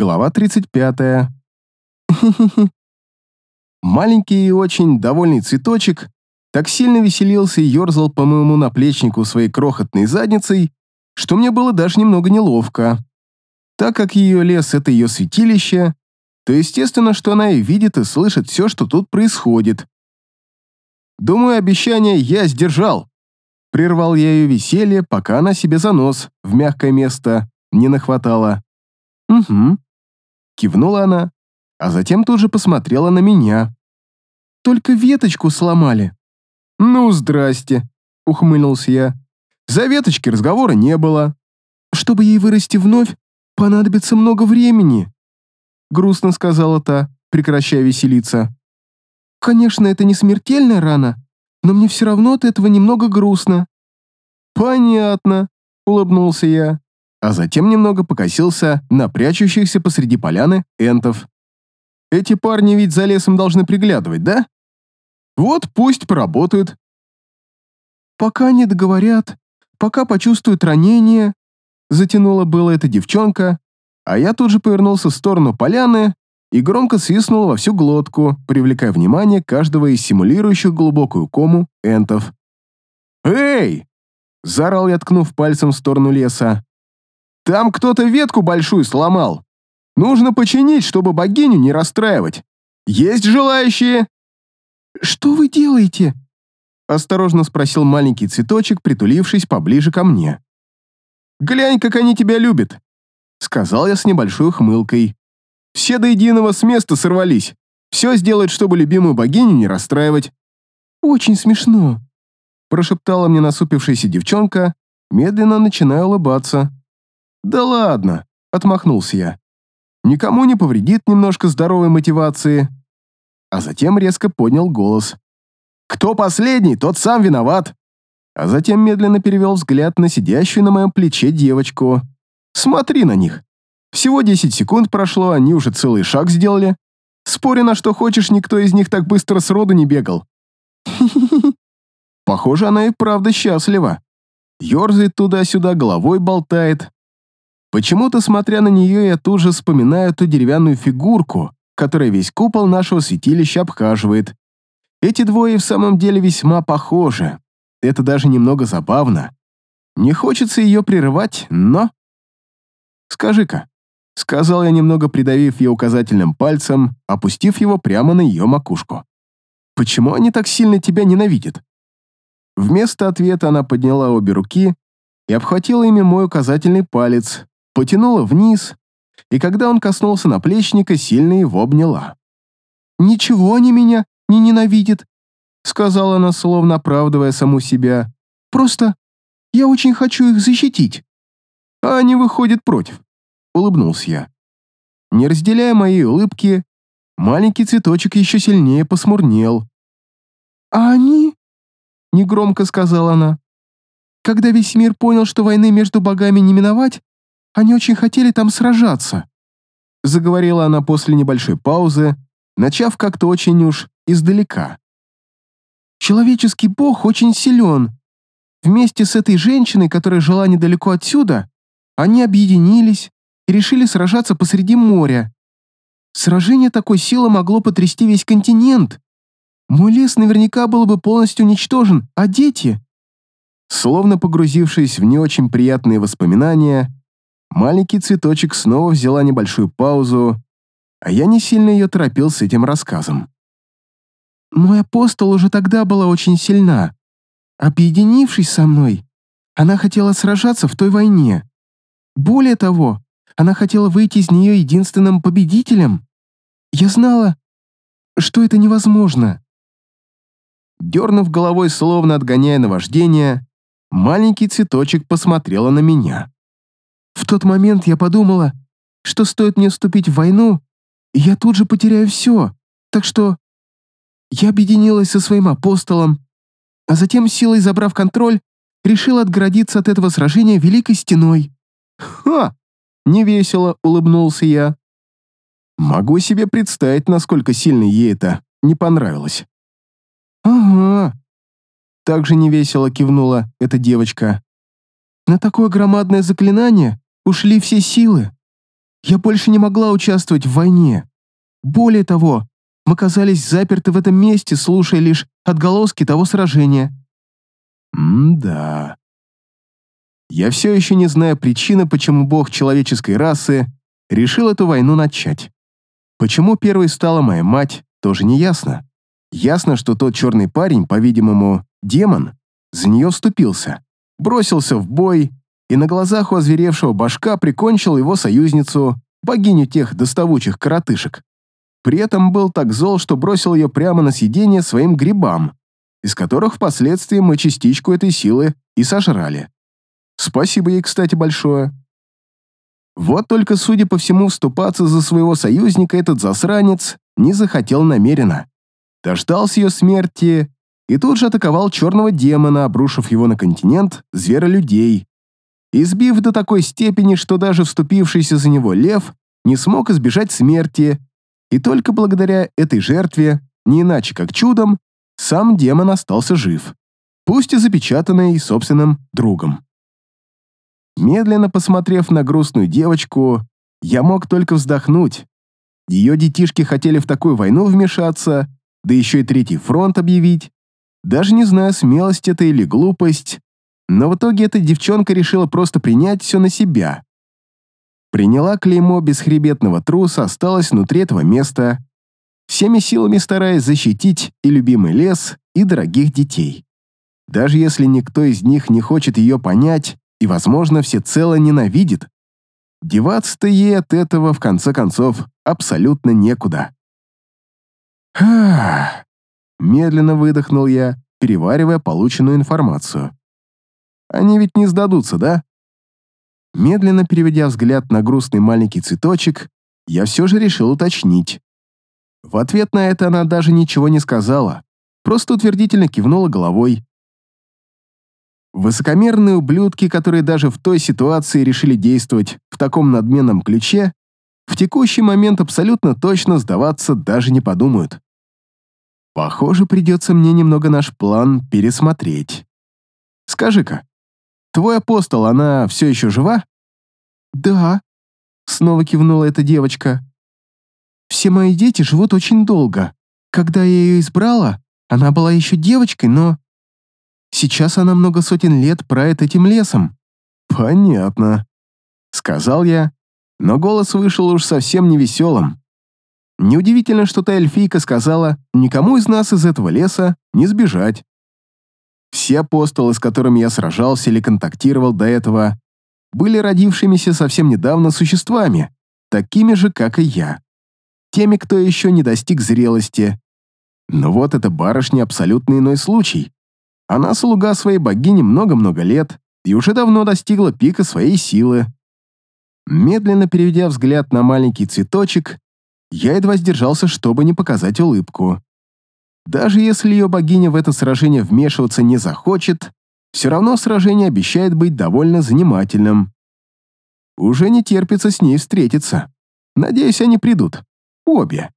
Глава 35. Маленький и очень довольный цветочек так сильно веселился и ерзал по моему наплечнику своей крохотной задницей, что мне было даже немного неловко. Так как ее лес — это ее святилище, то естественно, что она и видит, и слышит все, что тут происходит. Думаю, обещание я сдержал. Прервал я ее веселье, пока она себе за нос в мягкое место не нахватала. «Угу», — кивнула она, а затем тут же посмотрела на меня. «Только веточку сломали». «Ну, здрасте», — ухмыльнулся я. «За веточки разговора не было». «Чтобы ей вырасти вновь, понадобится много времени», — грустно сказала та, прекращая веселиться. «Конечно, это не смертельная рана, но мне все равно от этого немного грустно». «Понятно», — улыбнулся я, а затем немного покосился на прячущихся посреди поляны энтов. «Эти парни ведь за лесом должны приглядывать, да? Вот пусть поработают». «Пока не договорят, пока почувствуют ранение», затянула было эта девчонка, а я тут же повернулся в сторону поляны и громко свистнул во всю глотку, привлекая внимание каждого из симулирующих глубокую кому энтов. «Эй!» — заорал я, ткнув пальцем в сторону леса. «Там кто-то ветку большую сломал. Нужно починить, чтобы богиню не расстраивать. Есть желающие?» «Что вы делаете?» — осторожно спросил маленький цветочек, притулившись поближе ко мне. «Глянь, как они тебя любят!» — сказал я с небольшой ухмылкой. «Все до единого с места сорвались. Все сделают, чтобы любимую богиню не расстраивать». «Очень смешно», — прошептала мне насупившаяся девчонка, медленно начиная улыбаться. «Да ладно», — отмахнулся я. «Никому не повредит немножко здоровой мотивации». А затем резко поднял голос. «Кто последний, тот сам виноват!» а затем медленно перевел взгляд на сидящую на моем плече девочку. «Смотри на них. Всего 10 секунд прошло, они уже целый шаг сделали. Спорю на что хочешь, никто из них так быстро сроду не бегал». Похоже, она и правда счастлива. Ёрзает туда-сюда, головой болтает. Почему-то, смотря на нее, я тут же вспоминаю ту деревянную фигурку, которая весь купол нашего святилища обхаживает. Эти двое в самом деле весьма похожи. Это даже немного забавно. Не хочется ее прерывать, но... «Скажи-ка», — сказал я, немного придавив ее указательным пальцем, опустив его прямо на ее макушку. «Почему они так сильно тебя ненавидят?» Вместо ответа она подняла обе руки и обхватила ими мой указательный палец, потянула вниз, и когда он коснулся наплечника, сильно его обняла. «Ничего они меня не ненавидят», сказала она, словно оправдывая саму себя. «Просто я очень хочу их защитить». «А они выходят против», — улыбнулся я. Не разделяя моей улыбки, маленький цветочек еще сильнее посмурнел. «А они?» — негромко сказала она. «Когда весь мир понял, что войны между богами не миновать, они очень хотели там сражаться», — заговорила она после небольшой паузы, начав как-то очень уж издалека. Человеческий бог очень силен. Вместе с этой женщиной, которая жила недалеко отсюда, они объединились и решили сражаться посреди моря. Сражение такой силы могло потрясти весь континент. Мой лес наверняка был бы полностью уничтожен, а дети... Словно погрузившись в не очень приятные воспоминания, маленький цветочек снова взяла небольшую паузу, а я не сильно ее торопил с этим рассказом. Мой апостол уже тогда была очень сильна. Объединившись со мной, она хотела сражаться в той войне. Более того, она хотела выйти из нее единственным победителем. Я знала, что это невозможно. Дернув головой, словно отгоняя наваждение, маленький цветочек посмотрела на меня. В тот момент я подумала, что стоит мне вступить в войну, я тут же потеряю все, так что я объединилась со своим апостолом, а затем, силой забрав контроль, решила отгородиться от этого сражения великой стеной. «Ха!» — невесело улыбнулся я. Могу себе представить, насколько сильно ей это не понравилось. «Ага», — также невесело кивнула эта девочка. «На такое громадное заклинание ушли все силы. Я больше не могла участвовать в войне. Более того, мы казались заперты в этом месте, слушая лишь отголоски того сражения. М-да. Я все еще не знаю причины, почему бог человеческой расы решил эту войну начать. Почему первой стала моя мать, тоже не ясно. Ясно, что тот черный парень, по-видимому, демон, за нее вступился, бросился в бой и на глазах у озверевшего башка прикончил его союзницу, богиню тех доставучих коротышек. При этом был так зол, что бросил ее прямо на съедение своим грибам, из которых впоследствии мы частичку этой силы и сожрали. Спасибо ей, кстати, большое. Вот только, судя по всему, вступаться за своего союзника этот засранец не захотел намеренно. Дождался ее смерти и тут же атаковал черного демона, обрушив его на континент зверолюдей, избив до такой степени, что даже вступившийся за него лев не смог избежать смерти, и только благодаря этой жертве, не иначе как чудом, сам демон остался жив, пусть и запечатанный собственным другом. Медленно посмотрев на грустную девочку, я мог только вздохнуть. Ее детишки хотели в такую войну вмешаться, да еще и третий фронт объявить. Даже не знаю, смелость это или глупость, но в итоге эта девчонка решила просто принять все на себя. Приняла клеймо бесхребетного труса, осталась внутри этого места, всеми силами стараясь защитить и любимый лес, и дорогих детей. Даже если никто из них не хочет ее понять и, возможно, всецело ненавидит, деваться-то ей от этого, в конце концов, абсолютно некуда. Медленно выдохнул я, переваривая полученную информацию. Они ведь не сдадутся, да? Медленно переведя взгляд на грустный маленький цветочек, я все же решил уточнить. В ответ на это она даже ничего не сказала, просто утвердительно кивнула головой. Высокомерные ублюдки, которые даже в той ситуации решили действовать в таком надменном ключе, в текущий момент абсолютно точно сдаваться даже не подумают. Похоже, придется мне немного наш план пересмотреть. Скажи-ка, твой апостол, она все еще жива? Да, снова кивнула эта девочка. Все мои дети живут очень долго. Когда я ее избрала, она была еще девочкой, но... Сейчас она много сотен лет правит этим лесом. Понятно, сказал я, но голос вышел уж совсем невеселым. Неудивительно, что та эльфийка сказала, никому из нас из этого леса не сбежать. Все апостолы, с которыми я сражался или контактировал до этого, были родившимися совсем недавно существами, такими же, как и я. Теми, кто еще не достиг зрелости. Но вот эта барышня абсолютно иной случай. Она слуга своей богини много-много лет и уже давно достигла пика своей силы. Медленно переведя взгляд на маленький цветочек, я едва сдержался, чтобы не показать улыбку. Даже если ее богиня в это сражение вмешиваться не захочет, все равно сражение обещает быть довольно занимательным. Уже не терпится с ней встретиться. Надеюсь, они придут. Обе.